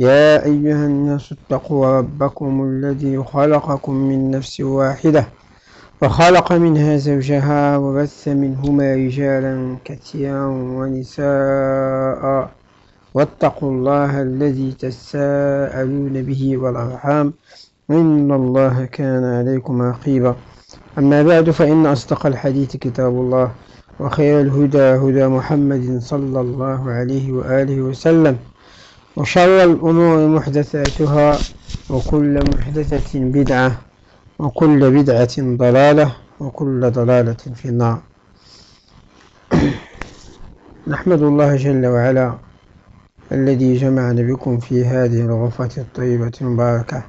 يا أيها الناس اتقوا ربكم الذي خلقكم من نفس واحدة وخلق منها زوجها وبث منهما رجالا كثيرا ونساء واتقوا الله الذي تساءلون به والأرحام إن الله كان عليكم رقيبا. أما بعد فإن أصدق الحديث كتاب الله وخير الهدى هدى محمد صلى الله عليه وآله وسلم. وشر الأمور محدثاتها وكل محدثة بدعة وكل بدعة ضلالة وكل ضلالة في النار. نحمد الله جل وعلا الذي جمعنا بكم في هذه الغرفة الطيبة المباركة.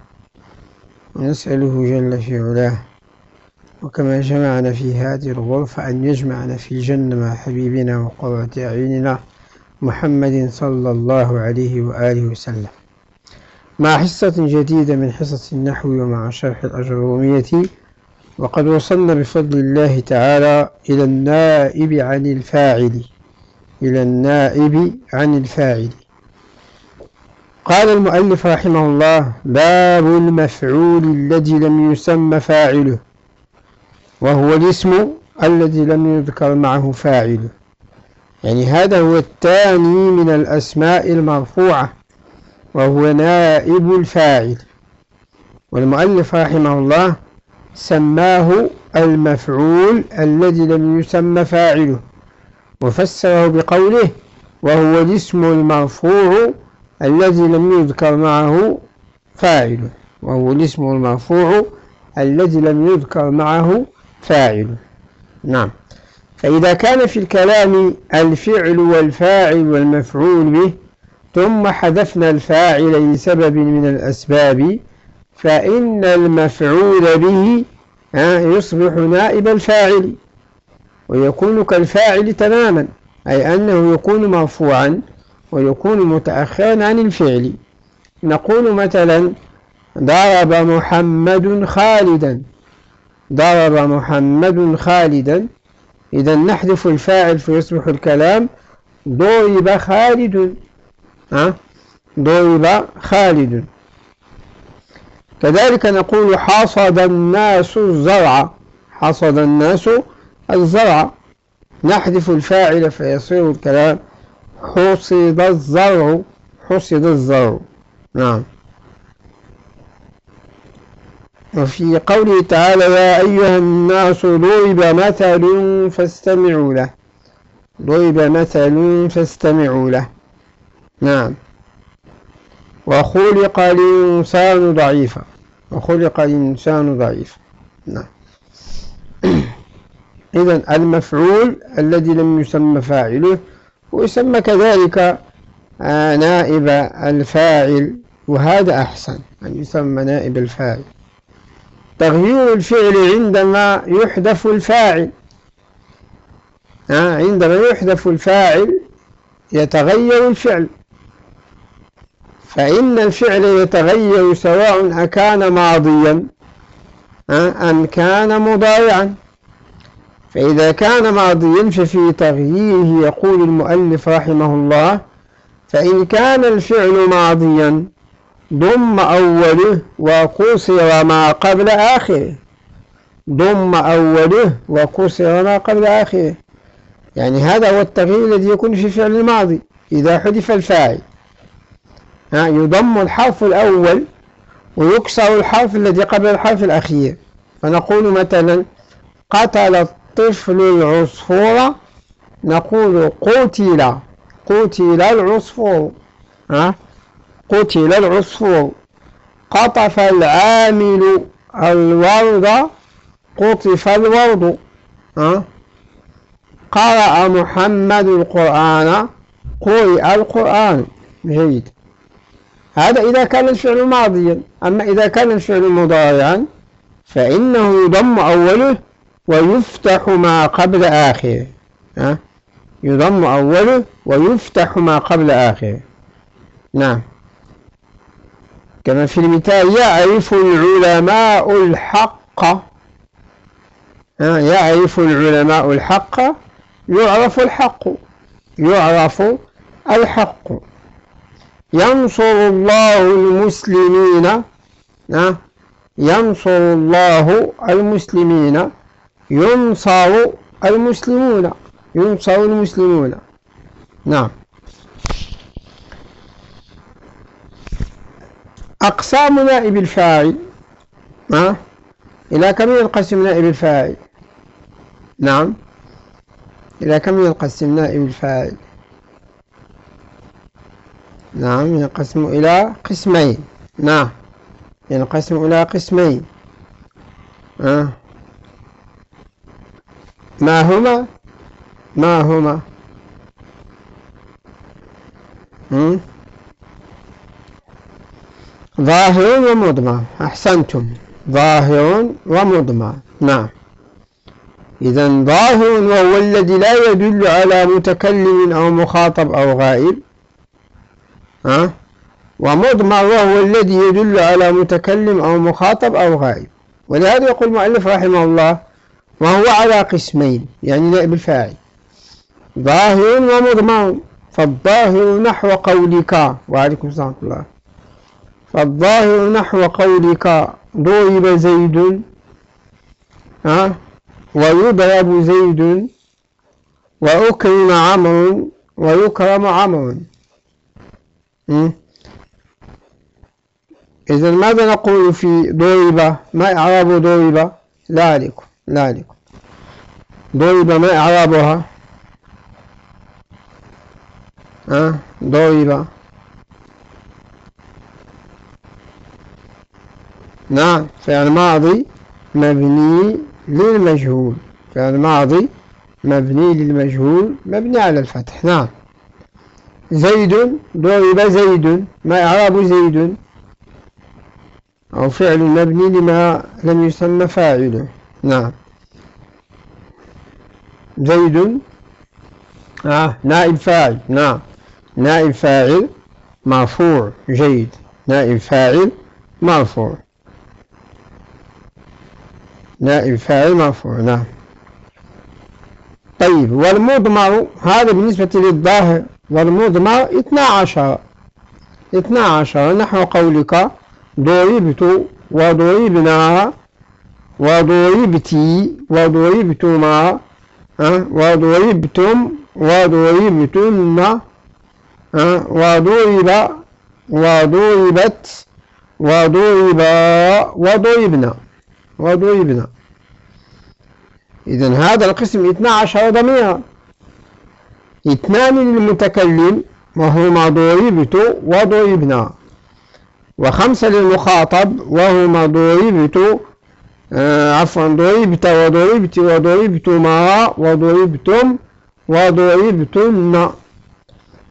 ونسأله جل في علاه وكما جمعنا في هذه الغرفة أن يجمعنا في الجنة مع حبيبنا وقرة أعيننا محمد صلى الله عليه وآله وسلم. مع حصة جديدة من حصص النحو ومع شرح الأجرومية وقد وصلنا بفضل الله تعالى إلى النائب عن الفاعل إلى النائب عن الفاعل. قال المؤلف رحمه الله باب المفعول الذي لم يسمى فاعله وهو الاسم الذي لم يذكر معه فاعله. يعني هذا هو الثاني من الأسماء المرفوعة وهو نائب الفاعل. والمؤلف رحمه الله سماه المفعول الذي لم يسمى فاعله وفسره بقوله وهو الاسم المرفوع الذي لم يذكر معه فاعله وهو الاسم المرفوع الذي لم يذكر معه فاعله نعم. فإذا كان في الكلام الفعل والفاعل والمفعول به ثم حذفنا الفاعل لسبب من الأسباب فإن المفعول به يصبح نائب الفاعل ويكون كالفاعل تماما أي أنه يكون مرفوعا ويكون متأخرا عن الفعل. نقول مثلا ضرب محمد خالدا ضرب محمد خالدا إذا نحذف الفاعل فيصبح الكلام ضرب خالد. ها؟ ضرب خالد. كذلك نقول حصد الناس الزرع. حصد الناس الزرع. نحذف الفاعل فيصير الكلام حصد الزرع. حصد الزرع. نعم. وفي قوله تعالى يا أيها الناس ضرب مثل فاستمعوا له. ضرب مثل فاستمعوا له. نعم. وخلق الإنسان ضعيفا. وخلق الإنسان ضعيفا نعم. إذا المفعول الذي لم يسمى فاعله ويسمى كذلك آه، نائب الفاعل وهذا أحسن أن يسمى نائب الفاعل. تغيير الفعل عندما يحذف الفاعل. عندما يحذف الفاعل يتغير الفعل. فإن الفعل يتغير سواء أكان ماضيا أم كان مضارعا. فإذا كان ماضيا ففي تغييره يقول المؤلف رحمه الله فإن كان الفعل ماضيا ضم أوله وقصر ما قبل آخره. ضم أوله وقصر ما قبل آخره. يعني هذا هو التغيير الذي يكون في فعل الماضي. إذا حذف الفاعل. يضم الحرف الأول ويكسر الحرف الذي قبل الحرف الأخير. فنقول مثلا قتل الطفل العصفور. نقول قتل قتل العصفور. ها؟ قتل العصفور. قطف العامل الورد. قطف الورد. ها؟ قرأ محمد القرآن. قرئ القرآن. جيد. هذا إذا كان الفعل ماضيا. أما إذا كان الفعل مضارعا فإنه يضم أوله ويفتح ما قبل آخره. ها؟ يضم أوله ويفتح ما قبل آخره. نعم. كما في المثال يعرف العلماء الحق. يعرف العلماء الحق يعرف الحق يعرف الحق. ينصر الله المسلمين ينصر الله المسلمين ينصر المسلمون ينصر المسلمون. نعم. أقسام نائب الفاعل. ها؟ إلى كم ينقسم نائب الفاعل؟ نعم. إلى كم ينقسم نائب الفاعل؟ نعم ينقسم إلى قسمين. نعم ينقسم إلى قسمين. أه. ما هما؟ ما هما؟ هم؟ ظاهر ومضمر أحسنتم. ظاهر ومضمر نعم. إذا ظاهر وهو الذي لا يدل على متكلم أو مخاطب أو غائب. ها؟ ومضمر وهو الذي يدل على متكلم أو مخاطب أو غائب. ولهذا يقول المؤلف رحمه الله وهو على قسمين يعني نائب الفاعل. ظاهر ومضمر فالظاهر نحو قولك. وعليكم السلام الله. فالظاهر نحو قولك ضرب زيد ها؟ ويضرب زيد وأكرم عمرو ويكرم عمرو. إذا ماذا نقول في ضرب؟ ما إعراب ضرب؟ لا عليكم ضرب ما إعرابها؟ أه ضرب. نعم فعل ماضي مبني للمجهول. فعل ماضي مبني للمجهول مبني على الفتح. نعم. زيد ضرب زيد ما إعراب زيد. أو فعل مبني لما لم يسمى فاعله. نعم. زيد. آه نائب فاعل. نعم. نائب فاعل مرفوع. جيد. نائب فاعل مرفوع. نائب فاعل مرفوع نعم. طيب والمضمر هذا بالنسبة للظاهر والمضمر اثنا عشر. اثنا عشر نحو قولك ضربت وضربنا وضربتي وضربتما وضربتم وضربتن وضرب وضربت وضربا وضربنا. وضربنا إذا هذا القسم 12 ضميرا. اثنان للمتكلم وهما ضربت وضربنا وخمسة للمخاطب وهما ضربت آه عفوا ضربت وضربت وضربتما وضربتم وضربتن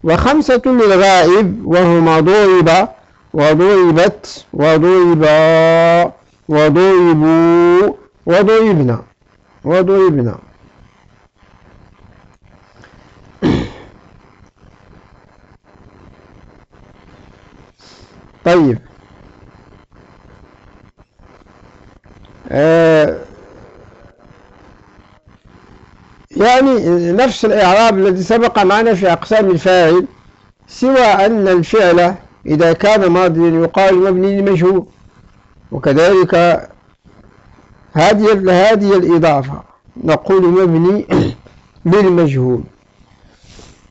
وخمسة للغائب وهما ضرب وضربت وضربا وضربوا وضربنا. وضربنا. طيب. آه يعني نفس الإعراب الذي سبق معنا في أقسام الفاعل سوى أن الفعل إذا كان ماضيا يقال مبني لمجهول. وكذلك هذه هذه الإضافة نقول مبني للمجهول.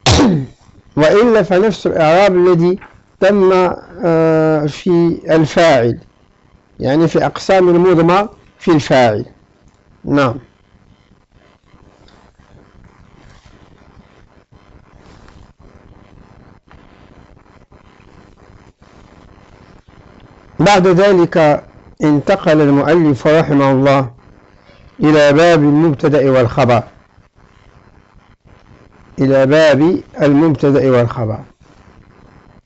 وإلا فنفس الإعراب الذي تم آه، في الفاعل يعني في أقسام المضمر في الفاعل. نعم. بعد ذلك انتقل المؤلف رحمه الله إلى باب المبتدأ والخبر. إلى باب المبتدأ والخبر.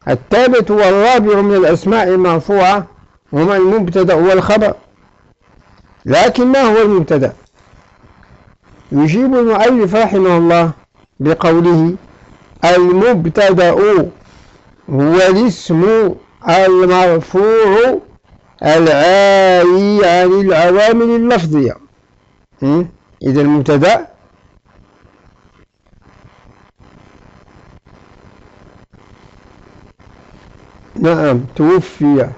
الثالث والرابع من الأسماء المرفوعة هما المبتدأ والخبر؟ لكن ما هو المبتدأ؟ يجيب المؤلف رحمه الله بقوله المبتدأ هو الاسم المرفوع العالي عن العوامل اللفظية. إذا المبتدأ نعم توفي.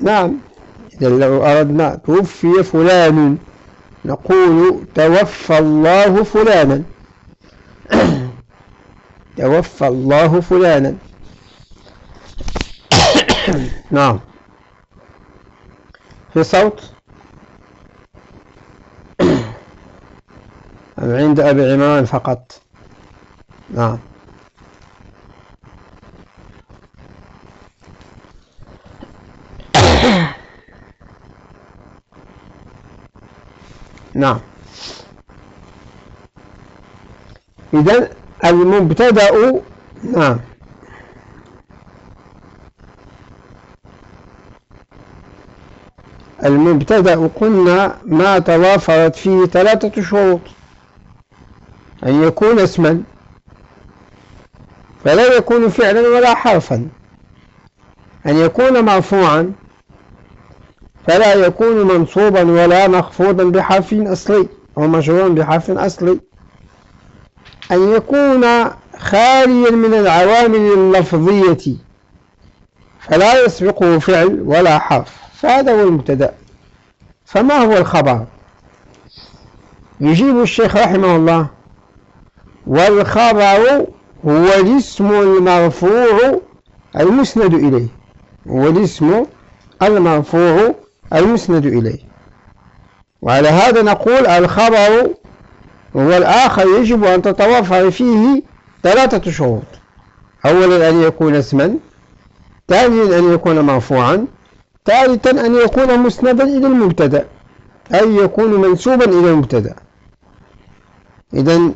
نعم إذا لو أردنا توفي فلان نقول توفى الله فلانا. توفى الله فلانا. نعم. في صوت. أم عند أبي عمران فقط؟ نعم. نعم. إذا المبتدأ نعم. المبتدأ قلنا ما توافرت فيه ثلاثة شروط. أن يكون اسما فلا يكون فعلا ولا حرفا. أن يكون مرفوعا فلا يكون منصوبا ولا مخفوضا بحرف أصلي أو مجرورا بحرف أصلي. أن يكون خاليا من العوامل اللفظية فلا يسبقه فعل ولا حرف فهذا هو المبتدأ. فما هو الخبر؟ يجيب الشيخ رحمه الله والخبر هو الاسم المرفوع المسند إليه هو الاسم المرفوع المسند إليه. وعلى هذا نقول الخبر هو الآخر يجب أن تتوفر فيه ثلاثة شروط. أولا أن يكون اسما ثانيا أن يكون مرفوعا ثالثا أن يكون مسندا إلى المبتدأ أي يكون منسوبا إلى المبتدأ. إذا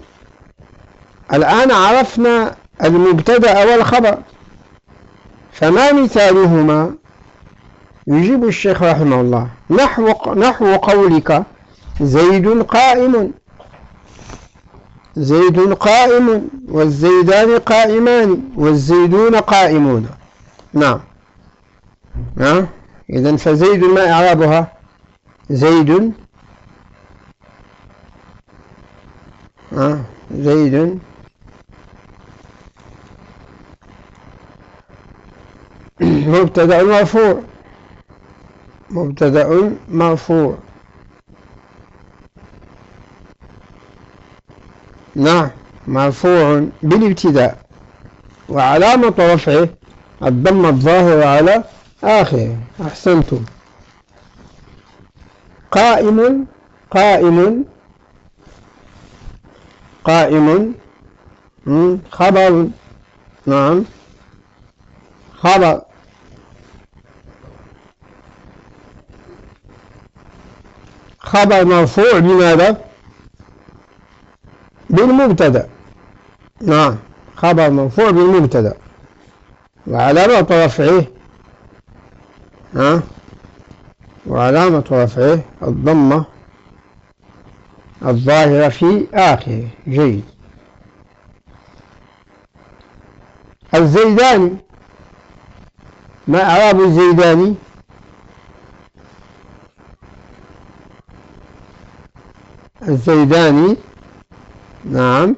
الآن عرفنا المبتدأ والخبر. فما مثالهما؟ يجيب الشيخ رحمه الله. نحو, نحو قولك زيد قائم. زيد قائم والزيدان قائمان والزيدون قائمون. نعم. نعم إذن فزيد ما إعرابها؟ زيد آه زيد مبتدأ مرفوع. مبتدأ مرفوع. نعم مرفوع بالابتداء. وعلامة رفعه الضم الظاهر على آخره. أحسنتم. قائم قائم قائم خبر نعم خبر. خبر مرفوع بماذا بالمبتدأ. نعم. خبر مرفوع بالمبتدأ. وعلامة رفعه. ها؟ وعلامة رفعه الضمة الظاهرة في آخره. جيد. الزيداني. ما أعراب الزيداني؟ الزيداني نعم.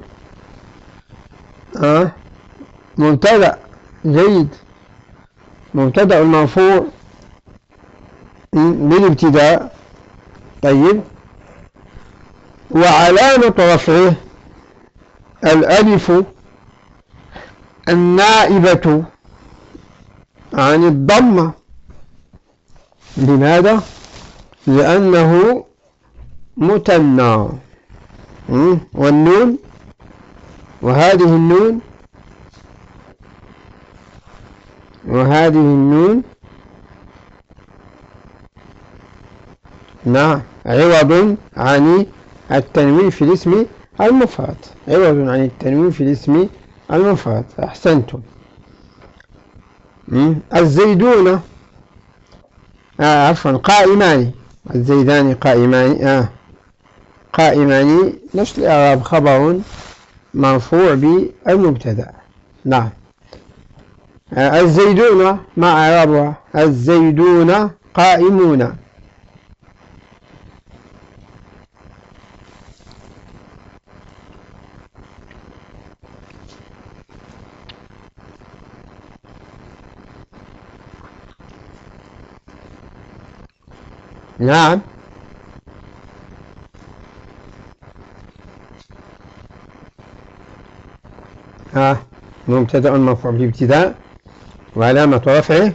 آه. مبتدأ. جيد. مبتدأ المرفوع. بالابتداء. طيب. وعلامة رفعه الألف النائبة عن الضمة لماذا؟ لأنه مثنى والنون؟ وهذه النون؟ وهذه النون؟ نعم عوض عن التنوين في الاسم المفرد. عوض عن التنوين في الاسم المفرد. أحسنتم. الزيدون. آه عفوا قائمان. الزيدان قائمان. آه. قائمان نفس الإعراب خبر مرفوع بالمبتدأ. نعم. الزيدون ما إعرابها. الزيدون قائمون. نعم ها مبتدأ مرفوع بالابتداء وعلامة رفعه.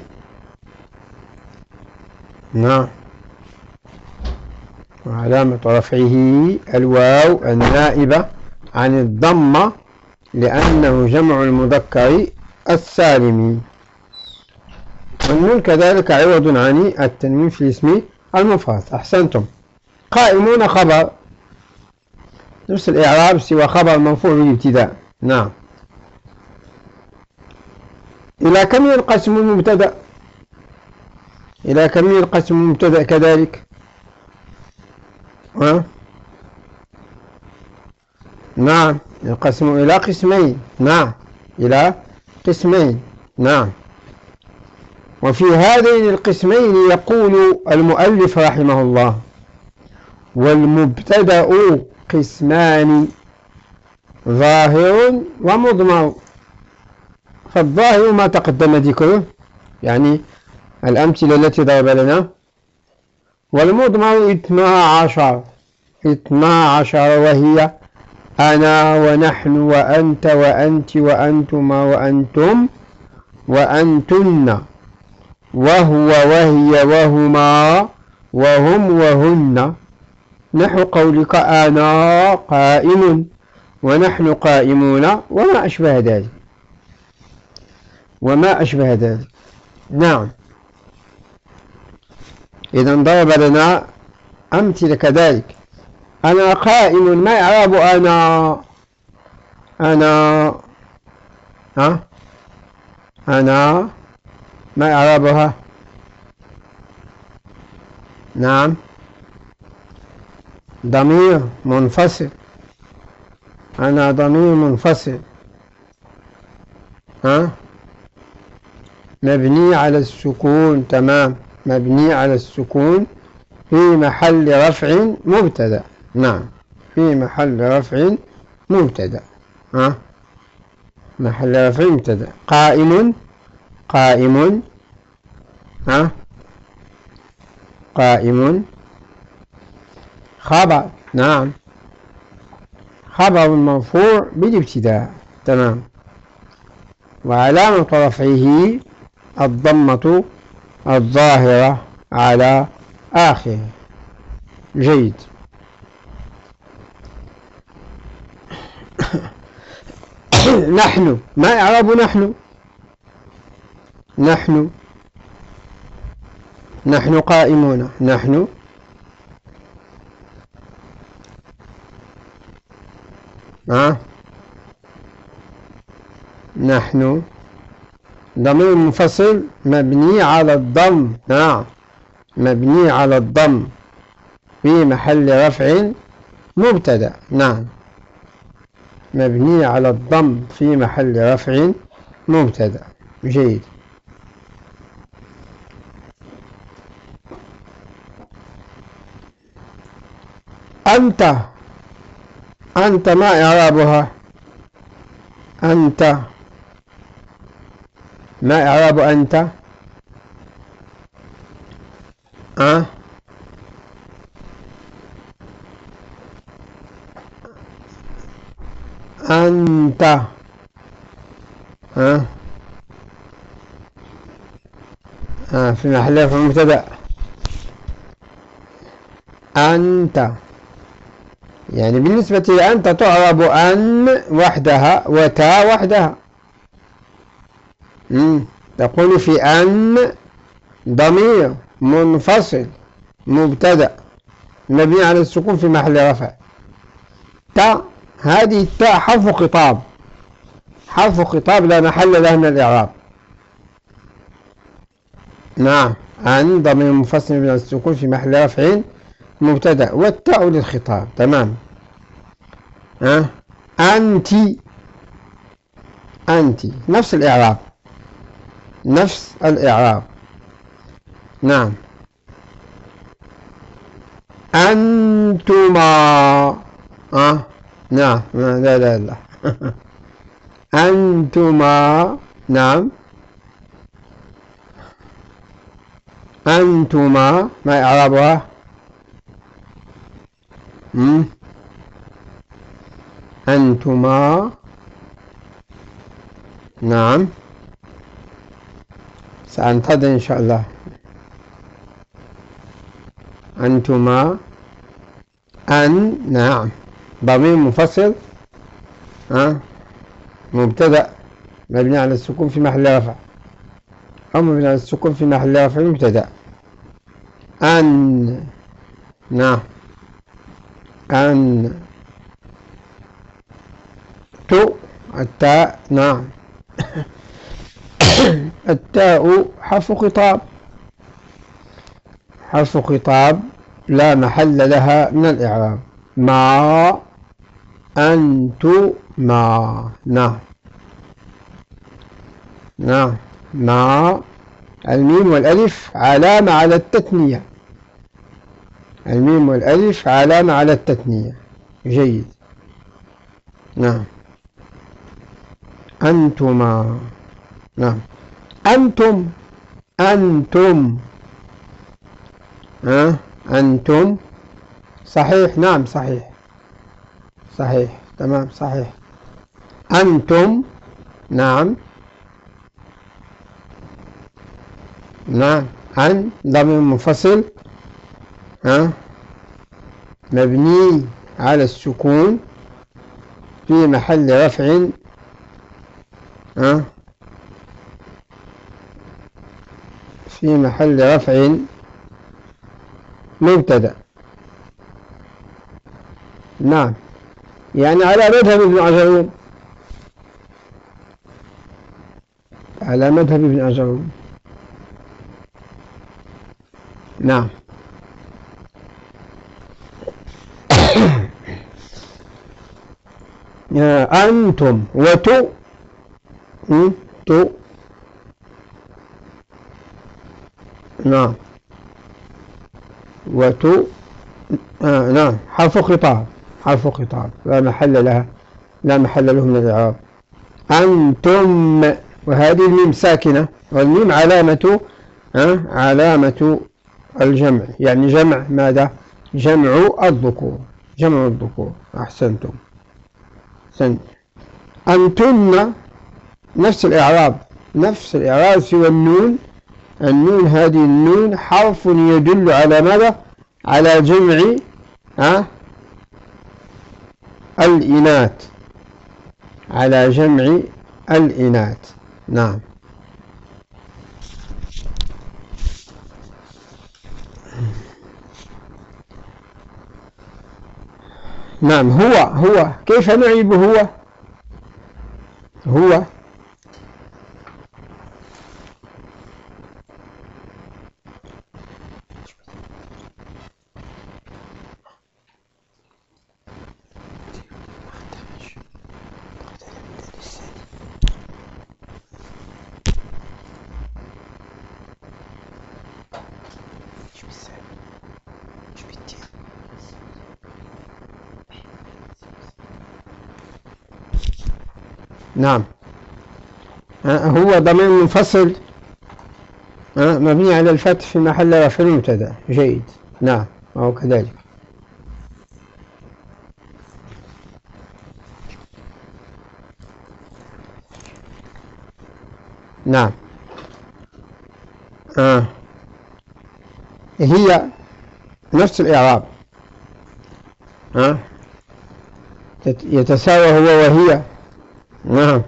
نعم. وعلامة رفعه الواو النائبة عن الضمة لأنه جمع المذكر السالم. والنون كذلك عوض عن التنوين في الاسم المفرد. أحسنتم. قائمون خبر. نفس الإعراب سوى خبر مرفوع بالابتداء. نعم. إلى كم ينقسم المبتدأ إلى كم ينقسم المبتدأ كذلك؟ ها؟ نعم ينقسم إلى قسمين. نعم إلى قسمين. نعم. وفي هذين القسمين يقول المؤلف رحمه الله والمبتدأ قسمان ظاهر ومضمر. فالظاهر ما تقدم ذكره يعني الأمثلة التي ضرب لنا. والمضمر اثنا عشر. اثنا عشر وهي أنا ونحن وأنت وأنت وأنتما وأنتم وأنتن. وهو وهي وهما وهم وهن. نحو قولك أنا قائم ونحن قائمون وما أشبه ذلك. وما أشبه ذلك. نعم. إذا ضرب لنا أمثلة كذلك. أنا قائم ما إعراب أنا؟ أنا ها؟ أنا ما إعرابها نعم. ضمير منفصل. أنا ضمير منفصل. ها؟ مبني على السكون تمام؟ مبني على السكون في محل رفع مبتدأ. نعم. في محل رفع مبتدأ. ها؟ محل رفع مبتدأ. قائم؟ قائم. ها؟ قائم. خبر. نعم. خبر مرفوع بالابتداء. تمام. وعلامة رفعه الضمة الظاهرة على آخره. جيد. نحن. ما إعراب نحن؟ نحن. نحن قائمون. نحن. آه. نحن. ضمير منفصل مبني على الضم. نعم. مبني على الضم. في محل رفع مبتدأ. نعم. مبني على الضم في محل رفع مبتدأ. جيد. أنت. أنت ما إعرابها؟ أنت. ما إعراب أنت؟ أه؟ أنت. أه؟ أه في محل مبتدأ أنت. يعني بالنسبة لأنت تعرب أن وحدها وتا وحدها. تقول في أن ضمير منفصل مبتدأ. مبني على السكون في محل رفع. تا هذه التاء حرف خطاب. حرف خطاب لا محل له من الإعراب. نعم عن ضمير منفصل من السكون في محل رفع مبتدأ. والتاء للخطاب. تمام. ها؟ أنت. أنت. نفس الإعراب. نفس الإعراب. نعم. أنتما. أه. نعم. لا لا لا. أنتما. نعم. أنتما. ما إعرابها؟ أنتما. نعم. سأنتظر إن شاء الله. أنتما أن نعم. ضمير منفصل ها؟ مبتدأ. مبني على السكون في محل رفع. أو مبني على السكون في محل رفع مبتدأ. أن نعم. أن. تو التاء نعم. التاء حرف خطاب. حرف خطاب لا محل لها من الإعراب. ما أنتما نعم نعم ما. الميم والألف علامة على التثنية. الميم والألف علامة على التثنية. جيد. نعم. أنتما نعم. أنتم. أنتم. ها؟ أنتم. صحيح. نعم صحيح. صحيح. تمام صحيح. أنتم. نعم. نعم. عن ضمير منفصل. ها؟ مبني على السكون في محل رفع. ها؟ في محل رفع مبتدأ. نعم. يعني على مذهب ابن عجرون. على مذهب ابن عجرون. نعم. أنتم وتو تو. نعم. وتو آه نعم. حرف خطاب حرف خطاب لا محل لها. لا محل له من الإعراب. أنتم وهذه الميم ساكنة. والميم علامة آه علامة الجمع. يعني جمع ماذا؟ جمع الذكور. جمع الذكور. أحسنتم. أحسنت أنتن نفس الإعراب. نفس الإعراب سوى النون النون هذه النون حرف يدل على ماذا؟ على جمع ها؟ الإنات على جمع الإنات نعم. نعم هو هو. كيف نعيب هو؟ هو نعم. هو ضمير منفصل. مبني على الفتح في محل رفع مبتدا جيد. نعم وهو كذلك. نعم. آه. هي نفس الإعراب. آه. يتساوى هو وهي. نعم.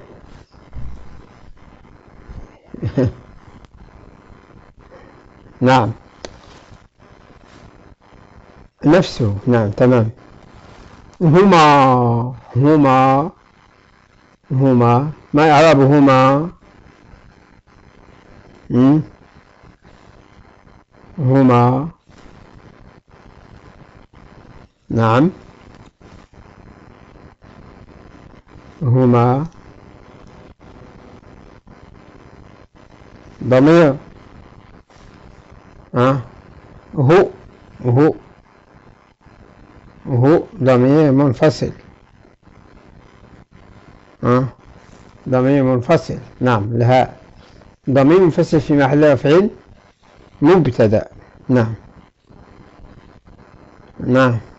نعم. نفسه. نعم تمام. هما هما هما ما إعرابهما هما. نعم. هما ضمير. أه. هو هو هو ضمير منفصل. أه. ضمير منفصل. نعم لها. ضمير منفصل في محل رفع مبتدأ. نعم. نعم.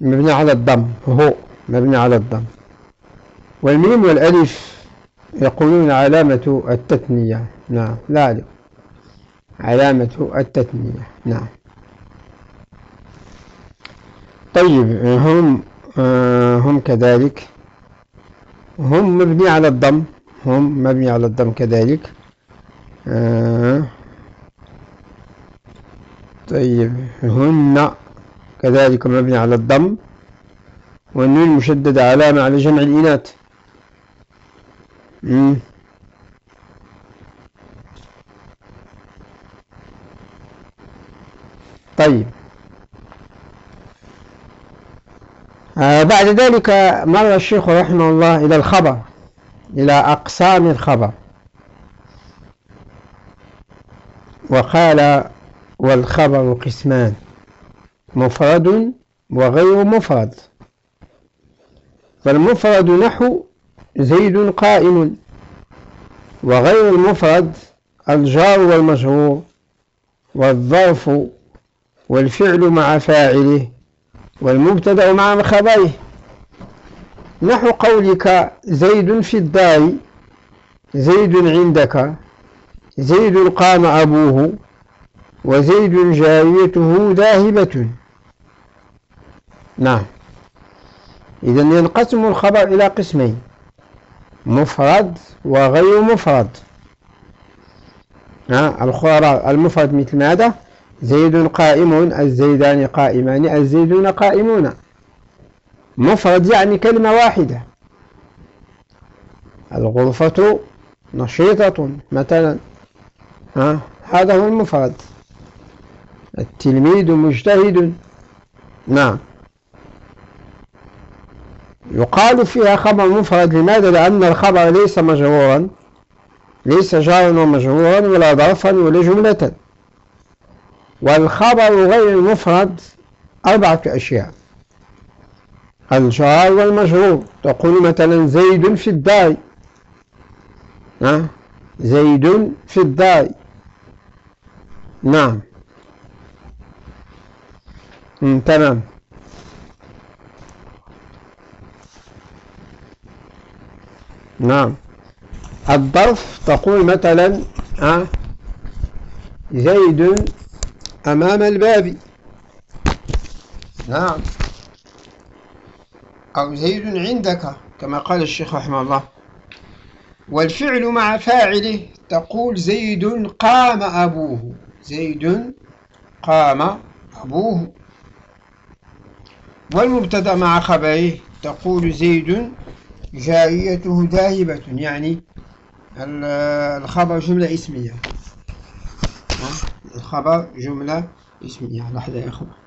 مبني على الضم هو مبني على الضم. والميم والألف يقولون علامة التثنية. نعم لا علامة التثنية. نعم. طيب هم آه، هم كذلك. هم مبني على الضم. هم مبني على الضم كذلك. آه. طيب هن كذلك مبني على الضم والنون المشددة علامة على جمع الإناث. طيب. آه بعد ذلك مر الشيخ رحمه الله إلى الخبر إلى أقسام الخبر. وقال والخبر قسمان. مفرد وغير مفرد فالمفرد نحو زيد قائم وغير المفرد الجار والمجرور والظرف والفعل مع فاعله والمبتدأ مع خبره نحو قولك زيد في الدار زيد عندك زيد قام أبوه وزيد جاريته ذاهبة. نعم. إذا ينقسم الخبر إلى قسمين مفرد وغير مفرد. الخبر المفرد مثل ماذا؟ زيد قائم الزيدان قائمان الزيدون قائمون. مفرد يعني كلمة واحدة. الغرفة نشيطة مثلا. ها هذا هو المفرد. التلميذ مجتهد. نعم. يقال فيها خبر مفرد لماذا؟ لأن الخبر ليس مجرورا ليس جارا ومجرورا ولا ظرفا ولا جملة. والخبر غير المفرد أربعة أشياء. الجار والمجرور. تقول مثلا زيد في الدار ها؟ زيد في الدار نعم. تمام. نعم. الظرف تقول مثلا ها زيد أمام الباب. نعم. أو زيد عندك كما قال الشيخ رحمه الله. والفعل مع فاعله تقول زيد قام أبوه. زيد قام أبوه. والمبتدأ مع خبره تقول زيد جاريته ذاهبة يعني الخبر جملة اسمية. الخبر جملة اسمية. لحظة يا أخوة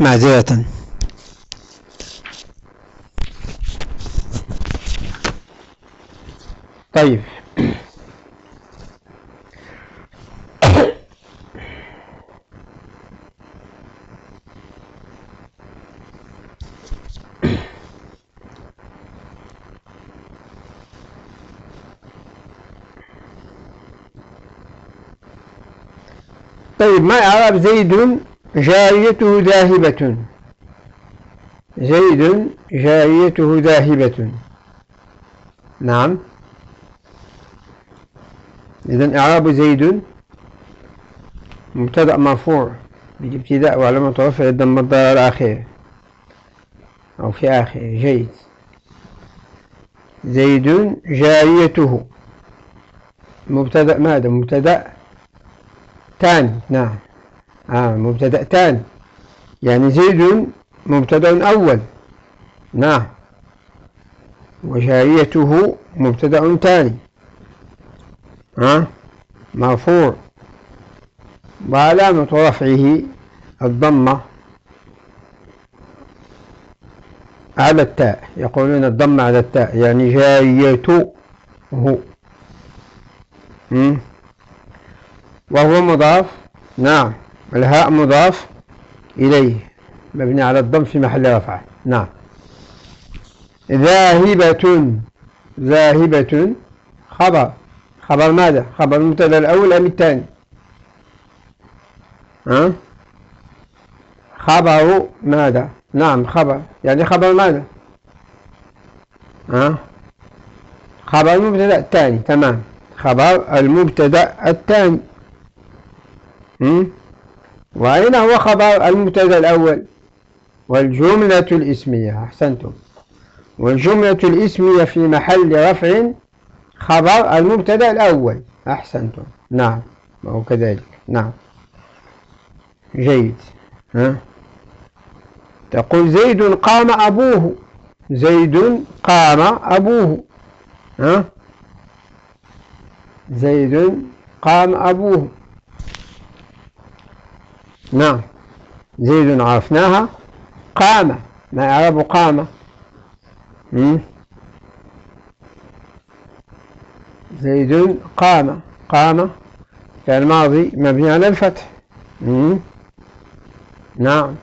معذرة. طيب. طيب ما إعراب زيد جاريته ذاهبة. زيد جاريته ذاهبة. نعم. إذا إعراب زيد. مبتدأ مرفوع بالابتداء وعلامة رفع الضم الضار آخره أو في آخره جيد. زيد جاريته. مبتدأ ماذا؟ مبتدأ تاني. نعم. آه مبتدأ تاني يعني زيد مبتدأ أول. نعم. وجاريته مبتدأ تاني ها؟ مرفوع. وعلامة رفعه الضمة على التاء. يقولون الضمة على التاء. يعني جاريته وهو مضاف. نعم. الهاء مضاف إليه مبني على الضم في محل رفع نعم. ذاهبة ذاهبة. خبر. خبر ماذا؟ خبر المبتدأ الأول أم الثاني؟ ها؟ خبر ماذا؟ نعم خبر. يعني خبر ماذا؟ ها؟ خبر المبتدأ الثاني تمام. خبر المبتدأ الثاني. وأين هو خبر المبتدأ الأول. والجملة الإسمية أحسنتم. والجملة الإسمية في محل رفع خبر المبتدأ الأول. أحسنتم. نعم. وهو كذلك. نعم. جيد. ها؟ تقول زيد قام أبوه. زيد قام أبوه. ها؟ زيد قام أبوه. نعم. زيد عرفناها. قام. ما إعراب قام. زيد قام. قام. كان الماضي مبني على الفتح. نعم.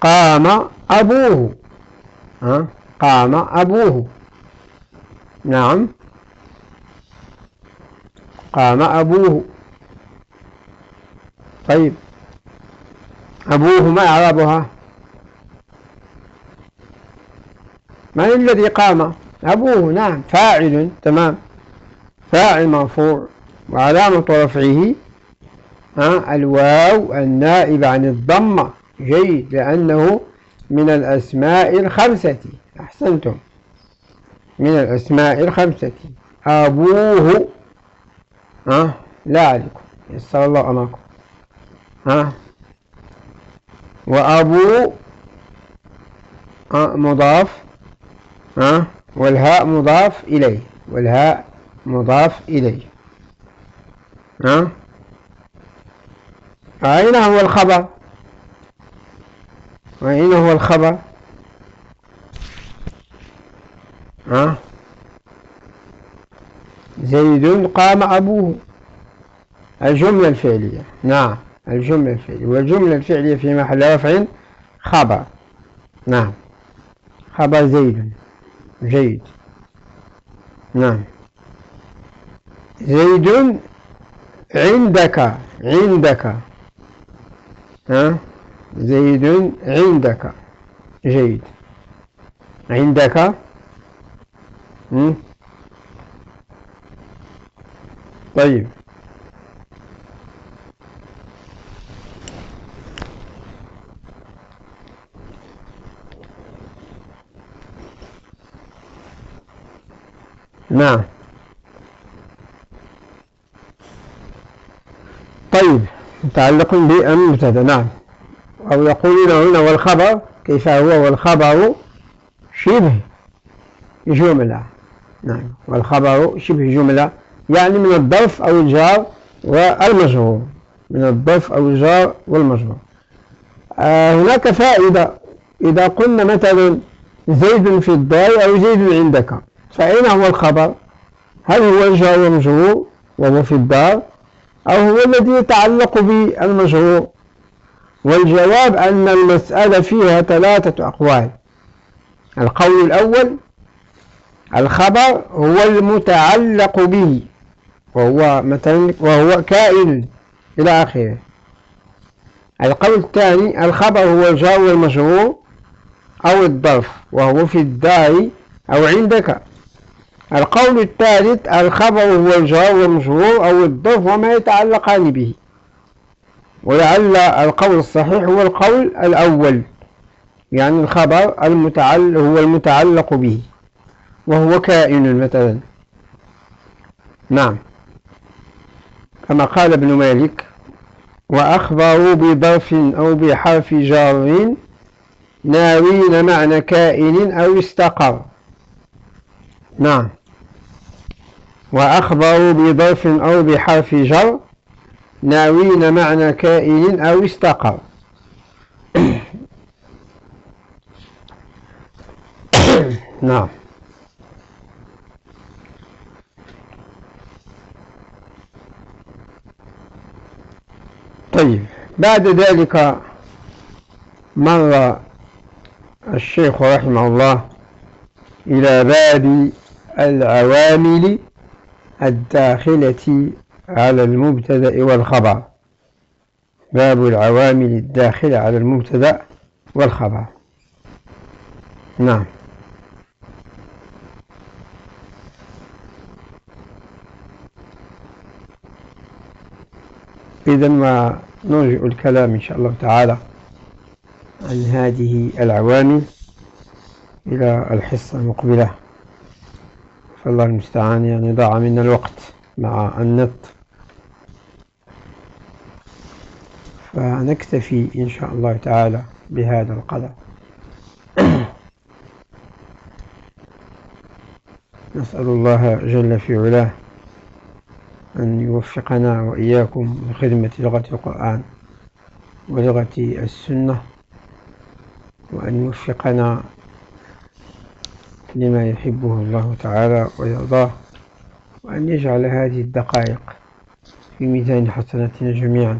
قام أبوه. ها؟ قام أبوه. نعم. قام أبوه. طيب. أبوه ما إعرابها. من الذي قام؟ أبوه نعم فاعل تمام. فاعل مرفوع. وعلامة رفعه الواو النائب عن الضمة. جيد لأنه من الأسماء الخمسة. أحسنتم. من الأسماء الخمسة. أبوه ها لا عليكم. يسر الله أمركم. ها؟ وأبو مضاف ها؟ والهاء مضاف إليه. والهاء مضاف إليه. ها؟ أين هو الخبر؟ أين هو الخبر؟ ها؟ زيد قام أبوه. الجملة الفعلية. نعم. الجملة الفعلية. والجملة الفعلية في محل رفع خبر. نعم. خبر زيد. جيد نعم. زيد عندك. عندك. ها؟ زيد عندك. جيد عندك. طيب. نعم. طيب متعلق بالمبتدا نعم. أو يقولون هنا والخبر كيف هو والخبر شبه جملة. نعم والخبر شبه جملة يعني من الظرف أو الجار والمجرور. من الظرف أو الجار والمجرور. آه هناك فائدة. إذا قلنا مثلا زيد في الدار أو زيد عندك. فأين هو الخبر هل هو الجار والمجرور وهو في الدار أو هو الذي يتعلق بالمجرور؟ والجواب أن المسألة فيها ثلاثة أقوال. القول الأول الخبر هو المتعلق به وهو مثلا وهو كائن إلى آخره. القول الثاني الخبر هو الجار والمجرور أو الظرف وهو في الدار أو عندك. القول الثالث الخبر هو الجار والمجرور أو الظرف وما يتعلقان به. ولعل القول الصحيح هو القول الأول يعني الخبر المتعلق هو المتعلق به وهو كائن مثلا. نعم. كما قال ابن مالك وأخبروا بظرف أو بحرف جار ناوين معنى كائن أو استقر. نعم. وأخبروا بظرف أو بحرف جر ناوين معنى كائن أو استقر. نعم. طيب بعد ذلك مر الشيخ رحمه الله إلى باب العوامل الداخلة على المبتدأ والخبر. باب العوامل الداخلة على المبتدأ والخبر. نعم. إذا ما نرجع الكلام إن شاء الله تعالى عن هذه العوامل إلى الحصة المقبلة. فالله المستعان. يعني ضاع منا الوقت مع النط فنكتفي إن شاء الله تعالى بهذا القدر. نسأل الله جل في علاه أن يوفقنا وإياكم لخدمة لغة القرآن ولغة السنة وأن يوفقنا لما يحبه الله تعالى ويرضاه وأن يجعل هذه الدقائق في ميزان حسناتنا جميعا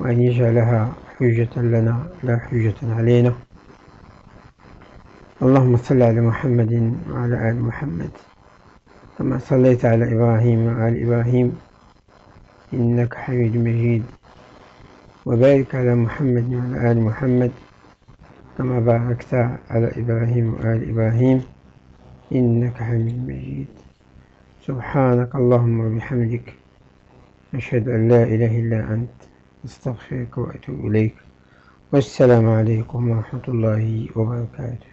وأن يجعلها حجة لنا لا حجة علينا. اللهم صل على محمد وعلى آل محمد كما صليت على إبراهيم وعلى إبراهيم إنك حميد مجيد. وبارك على محمد وعلى آل محمد كما باركت على إبراهيم وآل إبراهيم إنك حميد مجيد. سبحانك اللهم وبحمدك أشهد أن لا إله إلا أنت أستغفرك وأتوب إليك. والسلام عليكم ورحمة الله وبركاته.